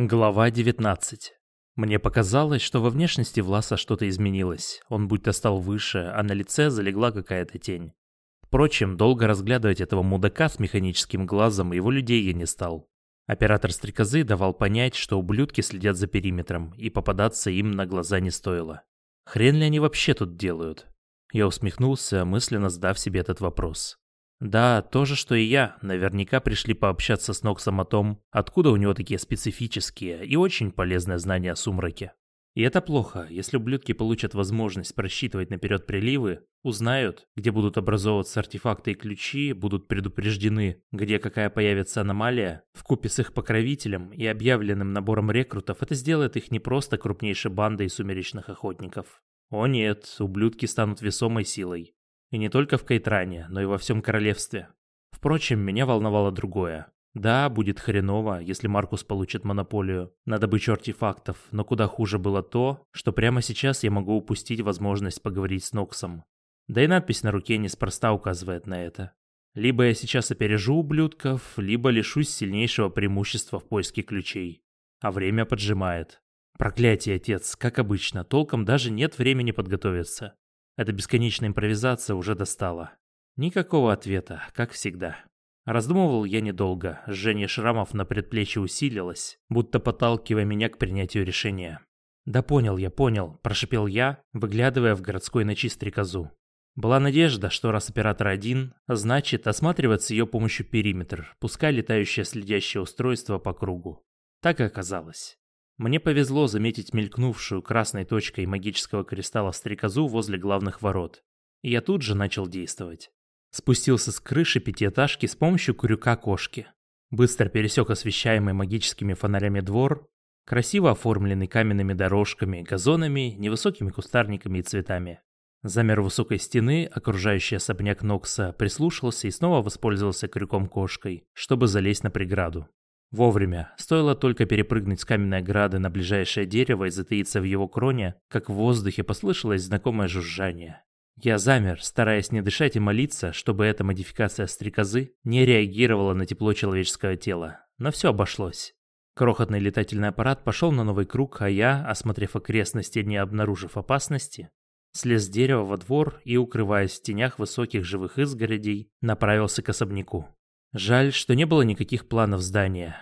Глава 19. Мне показалось, что во внешности Власа что-то изменилось. Он будто стал выше, а на лице залегла какая-то тень. Впрочем, долго разглядывать этого мудака с механическим глазом его людей я не стал. Оператор стрекозы давал понять, что ублюдки следят за периметром, и попадаться им на глаза не стоило. Хрен ли они вообще тут делают? Я усмехнулся, мысленно сдав себе этот вопрос. Да, то же, что и я. Наверняка пришли пообщаться с Ноксом о том, откуда у него такие специфические и очень полезные знания о сумраке. И это плохо, если ублюдки получат возможность просчитывать наперед приливы, узнают, где будут образовываться артефакты и ключи, будут предупреждены, где какая появится аномалия, вкупе с их покровителем и объявленным набором рекрутов, это сделает их не просто крупнейшей бандой сумеречных охотников. О нет, ублюдки станут весомой силой. И не только в Кайтране, но и во всем королевстве. Впрочем, меня волновало другое. Да, будет хреново, если Маркус получит монополию на добычу артефактов, но куда хуже было то, что прямо сейчас я могу упустить возможность поговорить с Ноксом. Да и надпись на руке неспроста указывает на это. Либо я сейчас опережу ублюдков, либо лишусь сильнейшего преимущества в поиске ключей. А время поджимает. Проклятие, отец, как обычно, толком даже нет времени подготовиться. Эта бесконечная импровизация уже достала. Никакого ответа, как всегда. Раздумывал я недолго, жжение шрамов на предплечье усилилось, будто подталкивая меня к принятию решения. «Да понял я, понял», – прошипел я, выглядывая в городской ночи стрекозу. Была надежда, что раз оператор один, значит осматривать ее помощью периметр, пускай летающее следящее устройство по кругу. Так и оказалось. Мне повезло заметить мелькнувшую красной точкой магического кристалла стрекозу возле главных ворот. И я тут же начал действовать. Спустился с крыши пятиэтажки с помощью крюка кошки. Быстро пересек освещаемый магическими фонарями двор, красиво оформленный каменными дорожками, газонами, невысокими кустарниками и цветами. Замер высокой стены, окружающий особняк Нокса, прислушался и снова воспользовался крюком кошкой, чтобы залезть на преграду. Вовремя. Стоило только перепрыгнуть с каменной ограды на ближайшее дерево и затаиться в его кроне, как в воздухе послышалось знакомое жужжание. Я замер, стараясь не дышать и молиться, чтобы эта модификация стрекозы не реагировала на тепло человеческого тела. Но все обошлось. Крохотный летательный аппарат пошел на новый круг, а я, осмотрев окрестности, не обнаружив опасности, слез с дерева во двор и, укрываясь в тенях высоких живых изгородей, направился к особняку. Жаль, что не было никаких планов здания.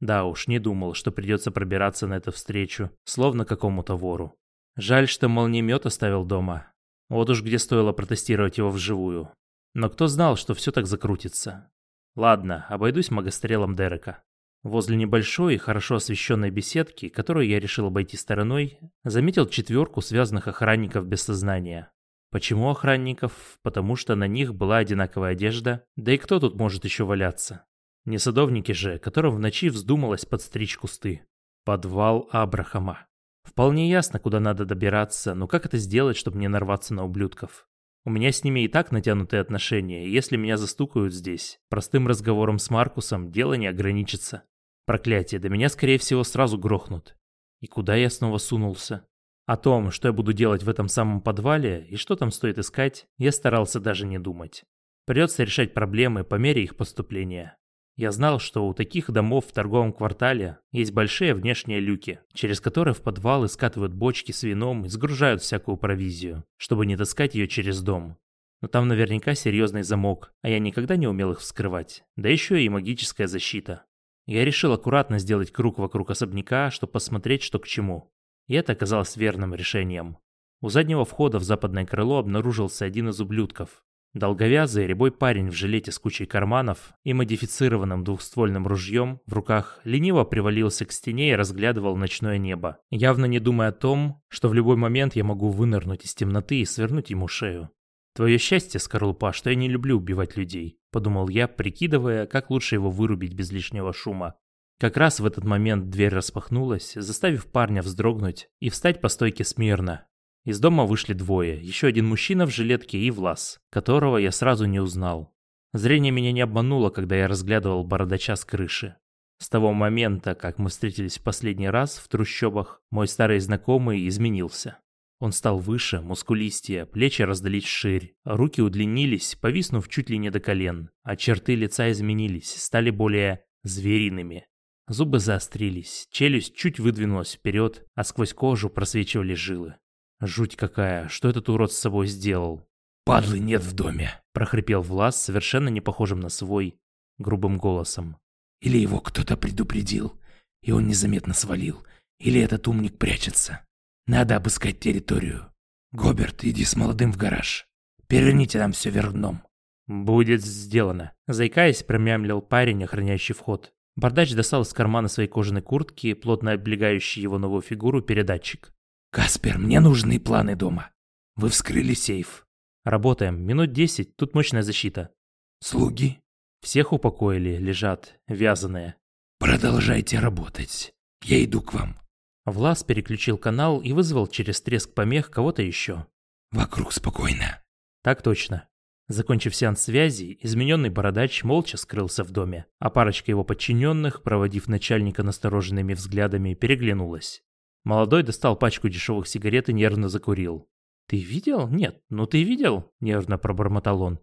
Да уж, не думал, что придется пробираться на эту встречу, словно какому-то вору. Жаль, что молниемет оставил дома. Вот уж где стоило протестировать его вживую. Но кто знал, что все так закрутится. Ладно, обойдусь магострелом Дерека. Возле небольшой, хорошо освещенной беседки, которую я решил обойти стороной, заметил четверку связанных охранников без сознания. Почему охранников? Потому что на них была одинаковая одежда, да и кто тут может еще валяться? Не садовники же, которым в ночи вздумалось подстричь кусты. Подвал Абрахама. Вполне ясно, куда надо добираться, но как это сделать, чтобы не нарваться на ублюдков? У меня с ними и так натянутые отношения, и если меня застукают здесь, простым разговором с Маркусом дело не ограничится. Проклятие, до меня скорее всего сразу грохнут. И куда я снова сунулся? О том, что я буду делать в этом самом подвале и что там стоит искать, я старался даже не думать. Придется решать проблемы по мере их поступления. Я знал, что у таких домов в торговом квартале есть большие внешние люки, через которые в подвалы скатывают бочки с вином и сгружают всякую провизию, чтобы не таскать ее через дом. Но там наверняка серьезный замок, а я никогда не умел их вскрывать. Да еще и магическая защита. Я решил аккуратно сделать круг вокруг особняка, чтобы посмотреть, что к чему. И это оказалось верным решением. У заднего входа в западное крыло обнаружился один из ублюдков. Долговязый рябой парень в жилете с кучей карманов и модифицированным двухствольным ружьем в руках лениво привалился к стене и разглядывал ночное небо, явно не думая о том, что в любой момент я могу вынырнуть из темноты и свернуть ему шею. «Твое счастье, Скорлупа, что я не люблю убивать людей», — подумал я, прикидывая, как лучше его вырубить без лишнего шума. Как раз в этот момент дверь распахнулась, заставив парня вздрогнуть и встать по стойке смирно. Из дома вышли двое, еще один мужчина в жилетке и Влас, которого я сразу не узнал. Зрение меня не обмануло, когда я разглядывал бородача с крыши. С того момента, как мы встретились в последний раз в трущобах, мой старый знакомый изменился. Он стал выше, мускулистее, плечи раздались ширь, руки удлинились, повиснув чуть ли не до колен, а черты лица изменились, стали более звериными. Зубы заострились, челюсть чуть выдвинулась вперед, а сквозь кожу просвечивали жилы. Жуть какая, что этот урод с собой сделал? «Падлы нет в доме», — прохрипел Влас, совершенно не похожим на свой, грубым голосом. «Или его кто-то предупредил, и он незаметно свалил, или этот умник прячется. Надо обыскать территорию. Гоберт, иди с молодым в гараж. Переверните нам все вверх дном». «Будет сделано», — заикаясь, промямлил парень, охраняющий вход. Бардач достал из кармана своей кожаной куртки, плотно облегающий его новую фигуру, передатчик. «Каспер, мне нужны планы дома. Вы вскрыли сейф». «Работаем. Минут десять. Тут мощная защита». «Слуги?» «Всех упокоили. Лежат. Вязаные». «Продолжайте работать. Я иду к вам». Влас переключил канал и вызвал через треск помех кого-то еще. «Вокруг спокойно». «Так точно». Закончив сеанс связи, измененный бородач молча скрылся в доме, а парочка его подчиненных, проводив начальника настороженными взглядами, переглянулась. Молодой достал пачку дешевых сигарет и нервно закурил. «Ты видел? Нет, ну ты видел?» – нервно пробормотал он.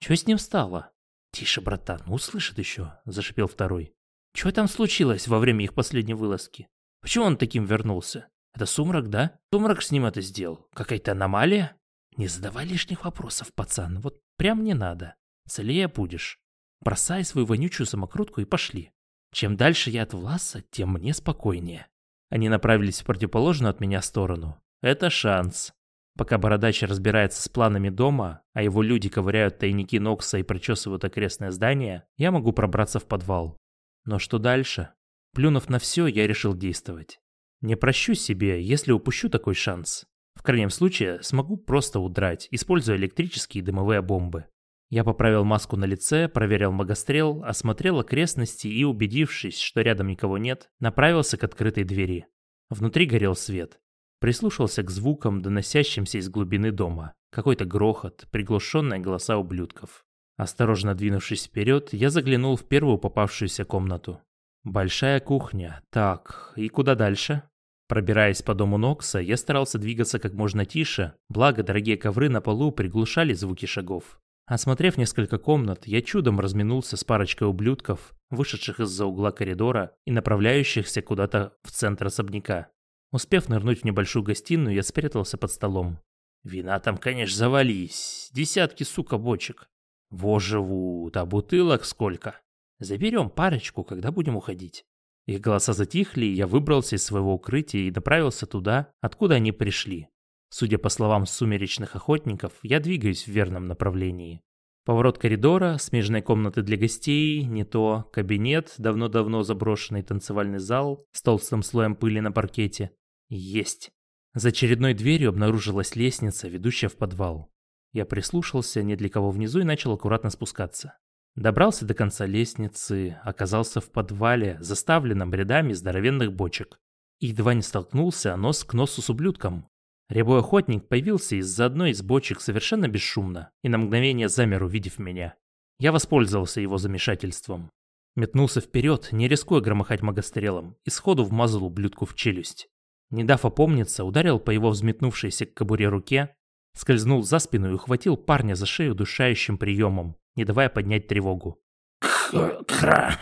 «Чё с ним стало?» «Тише, братан, услышит еще», – зашипел второй. «Чё там случилось во время их последней вылазки? Почему он таким вернулся? Это сумрак, да? Сумрак с ним это сделал? Какая-то аномалия?» «Не задавай лишних вопросов, пацан, вот прям не надо. Целее будешь. Бросай свою вонючую самокрутку и пошли. Чем дальше я от Власа, тем мне спокойнее». Они направились в противоположную от меня сторону. Это шанс. Пока Бородач разбирается с планами дома, а его люди ковыряют тайники Нокса и прочесывают окрестное здание, я могу пробраться в подвал. Но что дальше? Плюнув на все, я решил действовать. Не прощу себе, если упущу такой шанс. В крайнем случае, смогу просто удрать, используя электрические дымовые бомбы. Я поправил маску на лице, проверил магострел, осмотрел окрестности и, убедившись, что рядом никого нет, направился к открытой двери. Внутри горел свет. Прислушался к звукам, доносящимся из глубины дома. Какой-то грохот, приглушенные голоса ублюдков. Осторожно двинувшись вперед, я заглянул в первую попавшуюся комнату. Большая кухня. Так, и куда дальше? Пробираясь по дому Нокса, я старался двигаться как можно тише, благо дорогие ковры на полу приглушали звуки шагов. Осмотрев несколько комнат, я чудом разминулся с парочкой ублюдков, вышедших из-за угла коридора и направляющихся куда-то в центр особняка. Успев нырнуть в небольшую гостиную, я спрятался под столом. Вина там, конечно, завались. Десятки, сука, бочек. Во живут, а бутылок сколько? Заберем парочку, когда будем уходить. Их голоса затихли, и я выбрался из своего укрытия и направился туда, откуда они пришли. Судя по словам сумеречных охотников, я двигаюсь в верном направлении. Поворот коридора, смежной комнаты для гостей, не то, кабинет, давно-давно заброшенный танцевальный зал с толстым слоем пыли на паркете. Есть. За очередной дверью обнаружилась лестница, ведущая в подвал. Я прислушался, ни для кого внизу, и начал аккуратно спускаться. Добрался до конца лестницы, оказался в подвале, заставленном рядами здоровенных бочек. И едва не столкнулся нос к носу с ублюдком, Рябой охотник появился из-за одной из бочек совершенно бесшумно и на мгновение замер, увидев меня. Я воспользовался его замешательством. Метнулся вперед, не рискуя громыхать магострелом, и сходу вмазал ублюдку в челюсть. Не дав опомниться, ударил по его взметнувшейся к кобуре руке, скользнул за спину и ухватил парня за шею душающим приемом, не давая поднять тревогу. «Кра!»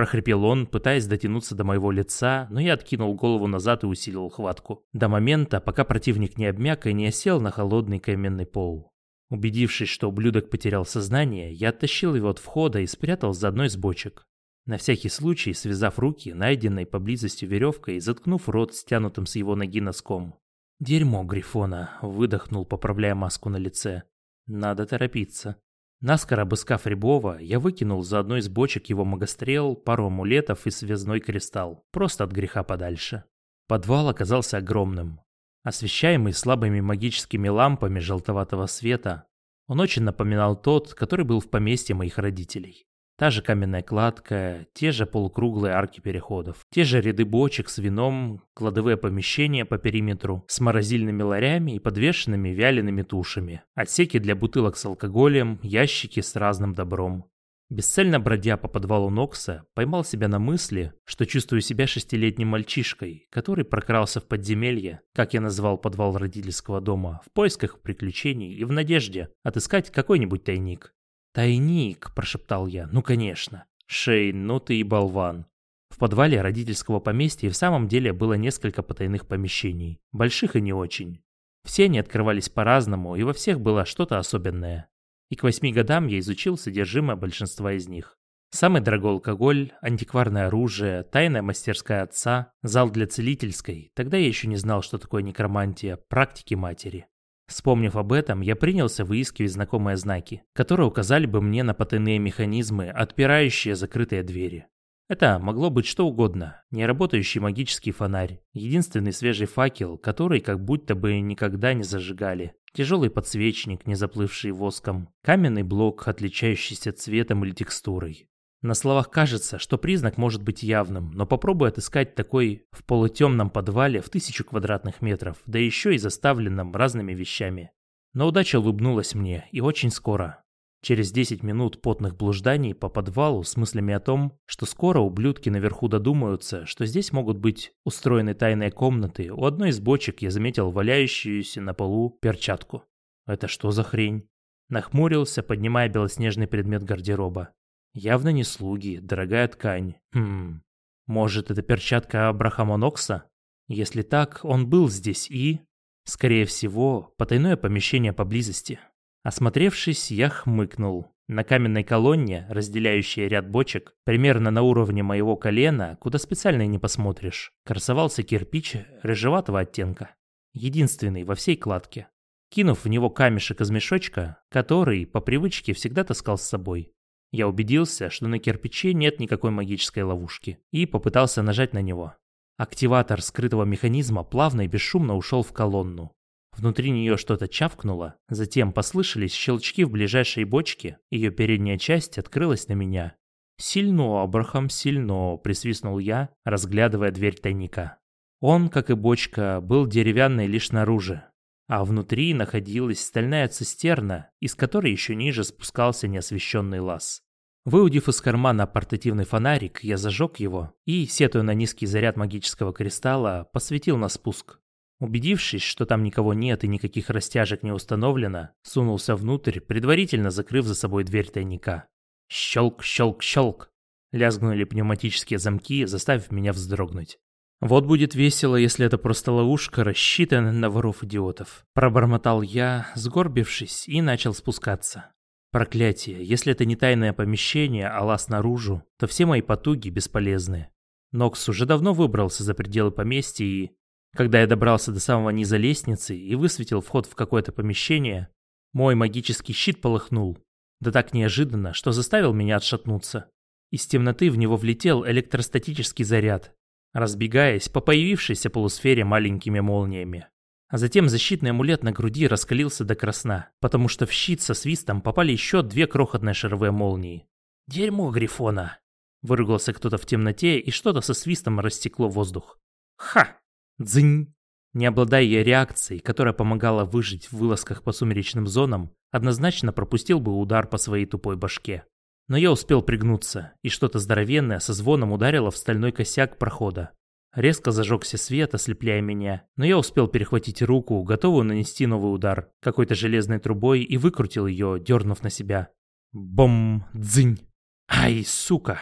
прохрипел он, пытаясь дотянуться до моего лица, но я откинул голову назад и усилил хватку. До момента, пока противник не обмяк и не осел на холодный каменный пол. Убедившись, что ублюдок потерял сознание, я оттащил его от входа и спрятал за одной из бочек. На всякий случай, связав руки, найденной поблизости веревкой, и заткнув рот стянутым с его ноги носком. «Дерьмо Грифона», — выдохнул, поправляя маску на лице. «Надо торопиться». Наскоро обыскав Рябова, я выкинул за одной из бочек его магострел, пару амулетов и связной кристалл, просто от греха подальше. Подвал оказался огромным. Освещаемый слабыми магическими лампами желтоватого света, он очень напоминал тот, который был в поместье моих родителей. Та же каменная кладка, те же полукруглые арки переходов, те же ряды бочек с вином, кладовые помещения по периметру с морозильными ларями и подвешенными вялеными тушами, отсеки для бутылок с алкоголем, ящики с разным добром. Бесцельно бродя по подвалу Нокса, поймал себя на мысли, что чувствую себя шестилетним мальчишкой, который прокрался в подземелье, как я назвал подвал родительского дома, в поисках приключений и в надежде отыскать какой-нибудь тайник. «Тайник», — прошептал я. «Ну, конечно. Шейн, ну ты и болван». В подвале родительского поместья и в самом деле было несколько потайных помещений, больших и не очень. Все они открывались по-разному, и во всех было что-то особенное. И к восьми годам я изучил содержимое большинства из них. Самый дорогой алкоголь, антикварное оружие, тайная мастерская отца, зал для целительской. Тогда я еще не знал, что такое некромантия, практики матери. Вспомнив об этом, я принялся выискивать знакомые знаки, которые указали бы мне на потайные механизмы, отпирающие закрытые двери. Это могло быть что угодно. Неработающий магический фонарь, единственный свежий факел, который как будто бы никогда не зажигали, тяжелый подсвечник, не заплывший воском, каменный блок, отличающийся цветом или текстурой, на словах кажется, что признак может быть явным, но попробуй отыскать такой в полутемном подвале в тысячу квадратных метров, да еще и заставленном разными вещами. Но удача улыбнулась мне, и очень скоро. Через 10 минут потных блужданий по подвалу с мыслями о том, что скоро ублюдки наверху додумаются, что здесь могут быть устроены тайные комнаты, у одной из бочек я заметил валяющуюся на полу перчатку. Это что за хрень? Нахмурился, поднимая белоснежный предмет гардероба. Явно не слуги, дорогая ткань. Хм, может, это перчатка Абрахама Нокса? Если так, он был здесь и... Скорее всего, потайное помещение поблизости. Осмотревшись, я хмыкнул. На каменной колонне, разделяющей ряд бочек, примерно на уровне моего колена, куда специально не посмотришь, красовался кирпич рыжеватого оттенка. Единственный во всей кладке. Кинув в него камешек из мешочка, который, по привычке, всегда таскал с собой, я убедился, что на кирпиче нет никакой магической ловушки, и попытался нажать на него. Активатор скрытого механизма плавно и бесшумно ушел в колонну. Внутри нее что-то чавкнуло, затем послышались щелчки в ближайшей бочке, ее передняя часть открылась на меня. «Сильно, Абрахам, сильно», — присвистнул я, разглядывая дверь тайника. Он, как и бочка, был деревянной лишь снаружи, а внутри находилась стальная цистерна, из которой еще ниже спускался неосвещенный лаз. Выудив из кармана портативный фонарик, я зажег его и, сетуя на низкий заряд магического кристалла, посветил на спуск. Убедившись, что там никого нет и никаких растяжек не установлено, сунулся внутрь, предварительно закрыв за собой дверь тайника. Щелк, щелк, щелк. Лязгнули пневматические замки, заставив меня вздрогнуть. Вот будет весело, если это просто ловушка, рассчитанная на воров-идиотов. Пробормотал я, сгорбившись, и начал спускаться. Проклятие, если это не тайное помещение, а лаз наружу, то все мои потуги бесполезны. Нокс уже давно выбрался за пределы поместья и... Когда я добрался до самого низа лестницы и высветил вход в какое-то помещение, мой магический щит полыхнул. Да так неожиданно, что заставил меня отшатнуться. Из темноты в него влетел электростатический заряд, разбегаясь по появившейся полусфере маленькими молниями. А затем защитный амулет на груди раскалился до красна, потому что в щит со свистом попали еще две крохотные шаровые молнии. «Дерьмо Грифона!» Выругался кто-то в темноте, и что-то со свистом растекло воздух. «Ха! Дзынь!» Не обладая я реакцией, которая помогала выжить в вылазках по сумеречным зонам, однозначно пропустил бы удар по своей тупой башке. Но я успел пригнуться, и что-то здоровенное со звоном ударило в стальной косяк прохода. Резко зажегся свет, ослепляя меня, но я успел перехватить руку, готовую нанести новый удар, какой-то железной трубой, и выкрутил ее, дернув на себя. Бом! Дзынь! Ай, сука!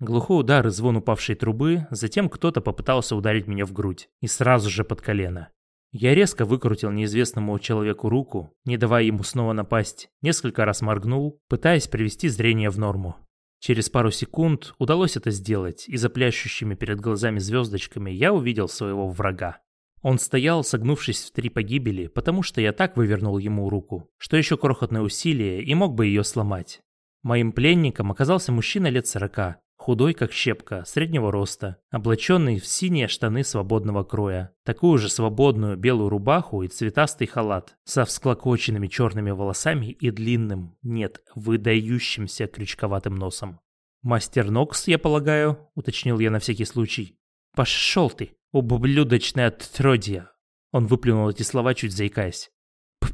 Глухой удар и звон упавшей трубы, затем кто-то попытался ударить меня в грудь, и сразу же под колено. Я резко выкрутил неизвестному человеку руку, не давая ему снова напасть, несколько раз моргнул, пытаясь привести зрение в норму. Через пару секунд удалось это сделать, и за плящущими перед глазами звездочками я увидел своего врага. Он стоял, согнувшись в три погибели, потому что я так вывернул ему руку, что еще крохотное усилие и мог бы ее сломать. Моим пленником оказался мужчина лет сорока, худой как щепка, среднего роста, облаченный в синие штаны свободного кроя, такую же свободную белую рубаху и цветастый халат, со всклокоченными черными волосами и длинным, нет, выдающимся крючковатым носом. «Мастер Нокс, я полагаю», — уточнил я на всякий случай. «Пошел ты, ублюдочное отродье!» Он выплюнул эти слова, чуть заикаясь.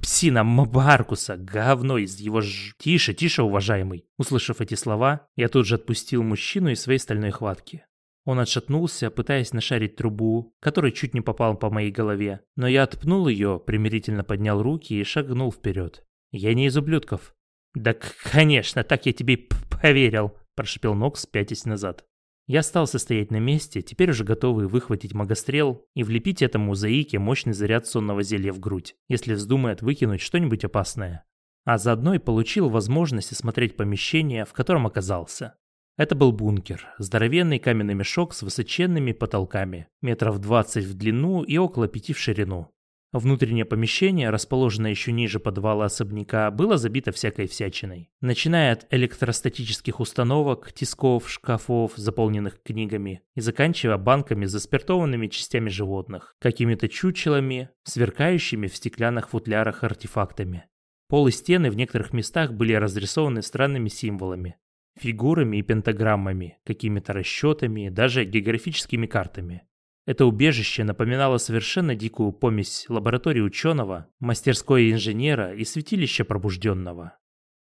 Псина Мабаркуса, говно из его ж... Тише, тише, уважаемый. Услышав эти слова, я тут же отпустил мужчину из своей стальной хватки. Он отшатнулся, пытаясь нашарить трубу, которая чуть не попал по моей голове, но я отпнул ее, примирительно поднял руки и шагнул вперед. Я не из ублюдков. «Да, конечно, так я тебе поверил», – прошепел Нокс, пятясь назад. Я остался стоять на месте, теперь уже готовый выхватить магострел и влепить этому заике мощный заряд сонного зелья в грудь, если вздумает выкинуть что-нибудь опасное. А заодно и получил возможность осмотреть помещение, в котором оказался. Это был бункер, здоровенный каменный мешок с высоченными потолками, метров 20 в длину и около 5 в ширину. Внутреннее помещение, расположенное еще ниже подвала особняка, было забито всякой всячиной. Начиная от электростатических установок, тисков, шкафов, заполненных книгами, и заканчивая банками с заспиртованными частями животных, какими-то чучелами, сверкающими в стеклянных футлярах артефактами. Пол и стены в некоторых местах были разрисованы странными символами, фигурами и пентаграммами, какими-то расчетами, даже географическими картами. Это убежище напоминало совершенно дикую помесь лаборатории ученого, мастерской инженера и святилища пробужденного.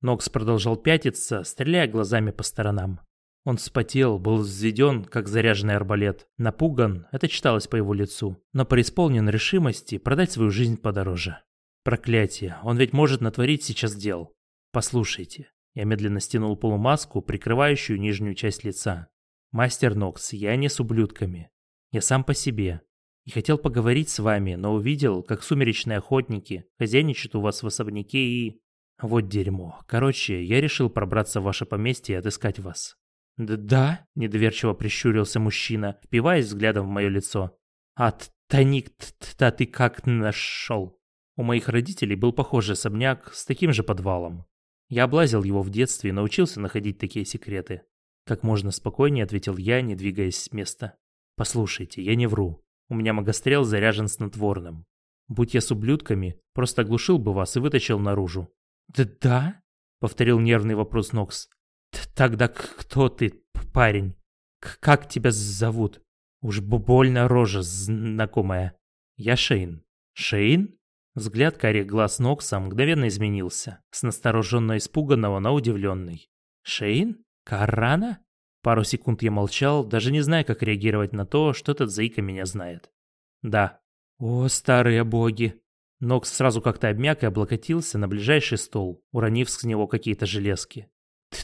Нокс продолжал пятиться, стреляя глазами по сторонам. Он вспотел, был взведен, как заряженный арбалет. Напуган, это читалось по его лицу, но преисполнен решимости продать свою жизнь подороже. Проклятие, он ведь может натворить сейчас дел. Послушайте. Я медленно стянул полумаску, прикрывающую нижнюю часть лица. Мастер Нокс, я не с ублюдками. Я сам по себе. И хотел поговорить с вами, но увидел, как сумеречные охотники хозяйничают у вас в особняке и... Вот дерьмо. Короче, я решил пробраться в ваше поместье и отыскать вас. «Да?» – недоверчиво прищурился мужчина, впиваясь взглядом в мое лицо. «А Таник-то ты как нашел?» У моих родителей был похожий особняк с таким же подвалом. Я облазил его в детстве и научился находить такие секреты. Как можно спокойнее ответил я, не двигаясь с места. Послушайте, я не вру. У меня магострел заряжен снотворным. Будь я с ублюдками, просто оглушил бы вас и вытащил наружу. Да? Повторил нервный вопрос Нокс. Тогда кто ты, парень? Как тебя зовут? Уж больно рожа знакомая. Я Шейн. Шейн? Взгляд карих глаз Нокса мгновенно изменился, с настороженно испуганного на удивленный. «Шейн? Карана?» Пару секунд я молчал, даже не зная, как реагировать на то, что этот заика меня знает. Да. О, старые боги. Нокс сразу как-то обмяк и облокотился на ближайший стол, уронив с него какие-то железки.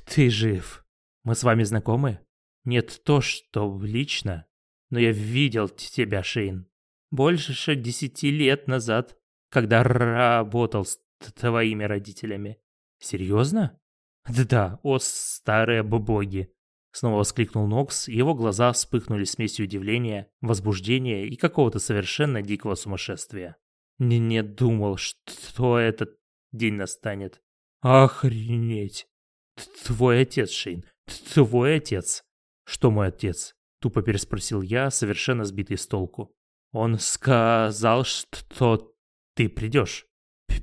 Ты жив. Мы с вами знакомы? Нет, то, что лично. Но я видел тебя, Шейн. Больше десяти лет назад, когда работал с твоими родителями. Серьезно? Да-да, о старые боги. Снова воскликнул Нокс, и его глаза вспыхнули смесью удивления, возбуждения и какого-то совершенно дикого сумасшествия. Не, не думал, что этот день настанет. Охренеть. Твой отец, Шейн. Твой отец. Что мой отец? Тупо переспросил я, совершенно сбитый с толку. Он сказал, что ты придешь.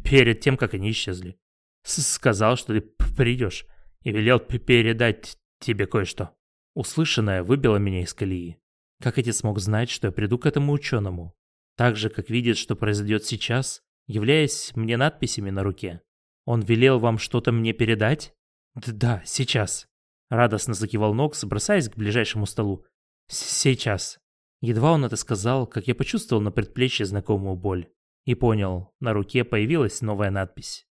Перед тем, как они исчезли. Сказал, что ты придешь. И велел передать тебе кое-что». Услышанное выбило меня из колеи. Как отец мог знать, что я приду к этому ученому? Так же, как видит, что произойдет сейчас, являясь мне надписями на руке. Он велел вам что-то мне передать? Да, сейчас. Радостно закивал Нокс, бросаясь к ближайшему столу. Сейчас. Едва он это сказал, как я почувствовал на предплечье знакомую боль. И понял, на руке появилась новая надпись.